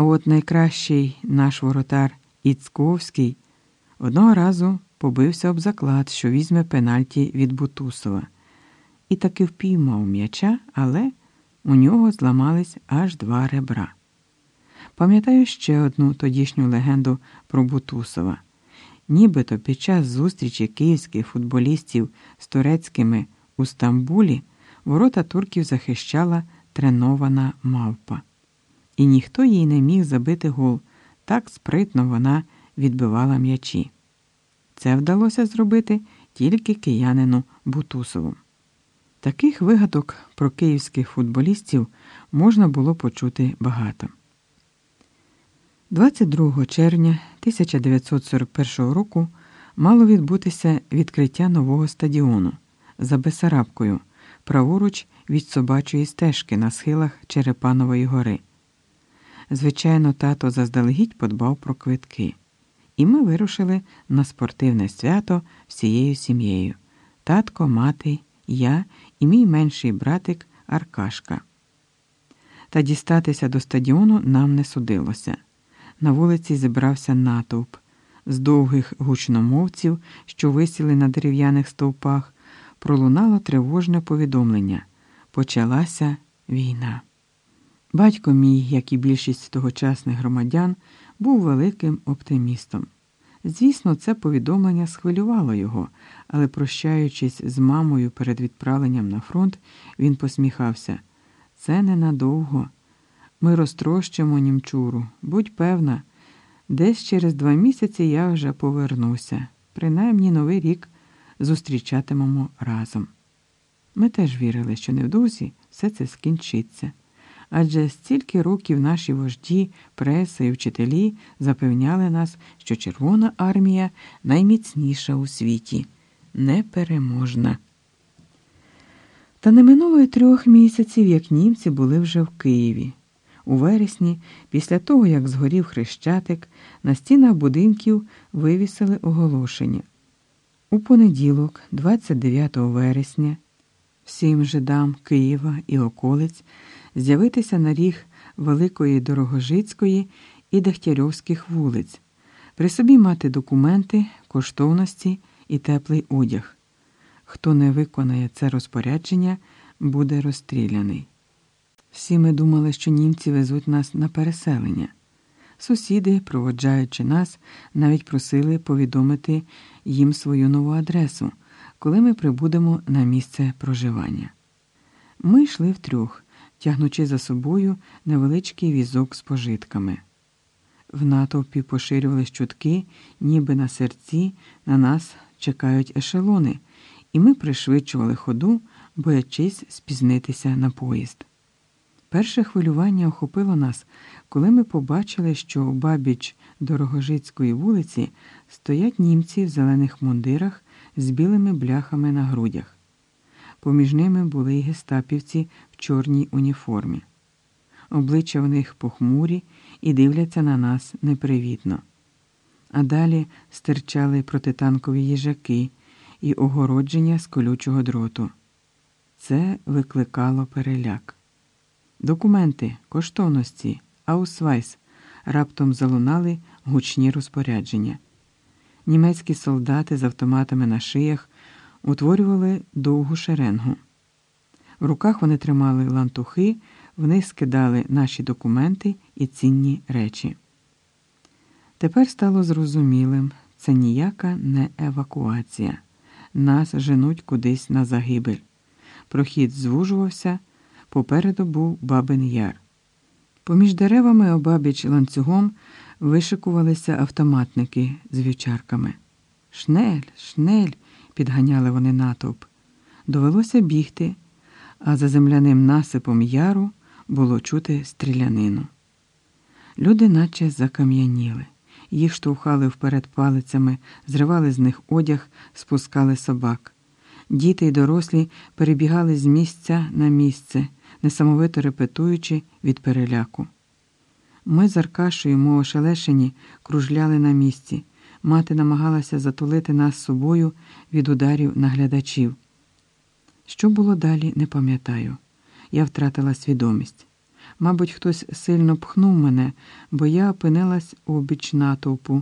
А от найкращий наш воротар Іцковський одного разу побився об заклад, що візьме пенальті від Бутусова, і таки впіймав м'яча, але у нього зламались аж два ребра. Пам'ятаю ще одну тодішню легенду про Бутусова. Нібито під час зустрічі київських футболістів з турецькими у Стамбулі ворота турків захищала тренована мавпа. І ніхто їй не міг забити гол, так спритно вона відбивала м'ячі. Це вдалося зробити тільки киянину Бутусову. Таких вигадок про київських футболістів можна було почути багато. 22 червня 1941 року мало відбутися відкриття нового стадіону за Бесарабкою, праворуч від собачої стежки на схилах Черепанової гори. Звичайно, тато заздалегідь подбав про квитки, і ми вирушили на спортивне свято всією сім'єю татко, мати, я і мій менший братик Аркашка. Та дістатися до стадіону нам не судилося. На вулиці зібрався натовп з довгих гучномовців, що висіли на дерев'яних стовпах, пролунало тривожне повідомлення. Почалася війна. Батько мій, як і більшість тогочасних громадян, був великим оптимістом. Звісно, це повідомлення схвилювало його, але, прощаючись з мамою перед відправленням на фронт, він посміхався. Це ненадовго. Ми розтрощимо німчуру. Будь певна, десь через два місяці я вже повернуся. Принаймні новий рік зустрічатимемо разом. Ми теж вірили, що невдовзі все це скінчиться. Адже стільки років наші вожді, преса і вчителі запевняли нас, що Червона армія найміцніша у світі, непереможна. Та не минуло й трьох місяців, як німці були вже в Києві. У вересні, після того, як згорів хрещатик, на стінах будинків вивісили оголошення. У понеділок, 29 вересня, всім жидам Києва і околиць з'явитися на ріг Великої Дорогожицької і Дегтярьовських вулиць, при собі мати документи, коштовності і теплий одяг. Хто не виконає це розпорядження, буде розстріляний. Всі ми думали, що німці везуть нас на переселення. Сусіди, проводжаючи нас, навіть просили повідомити їм свою нову адресу, коли ми прибудемо на місце проживання. Ми йшли втрьох, тягнучи за собою невеличкий візок з пожитками. В натовпі поширювались чутки, ніби на серці на нас чекають ешелони, і ми пришвидшували ходу, боячись спізнитися на поїзд. Перше хвилювання охопило нас, коли ми побачили, що у бабіч Дорогожицької вулиці стоять німці в зелених мундирах з білими бляхами на грудях. Поміж ними були й гестапівці в чорній уніформі. Обличчя в них похмурі і дивляться на нас непривітно. А далі стирчали протитанкові їжаки і огородження з колючого дроту. Це викликало переляк. Документи, коштовності, аусвайс раптом залунали гучні розпорядження. Німецькі солдати з автоматами на шиях утворювали довгу шеренгу. В руках вони тримали лантухи, вниз скидали наші документи і цінні речі. Тепер стало зрозумілим це ніяка не евакуація. Нас женуть кудись на загибель. Прохід звужувався, попереду був бабин яр. Поміж деревами обабіч ланцюгом вишикувалися автоматники з вівчарками. Schnell, schnell, підганяли вони натовп. Довелося бігти, а за земляним насипом яру було чути стрілянину. Люди наче закам'яніли. Їх штовхали вперед палицями, зривали з них одяг, спускали собак. Діти й дорослі перебігали з місця на місце, несамовито репетуючи від переляку. Ми з Аркашою, мов ошелешені, кружляли на місці. Мати намагалася затулити нас собою від ударів наглядачів. Що було далі, не пам'ятаю. Я втратила свідомість. Мабуть, хтось сильно пхнув мене, бо я опинилась у біч натовпу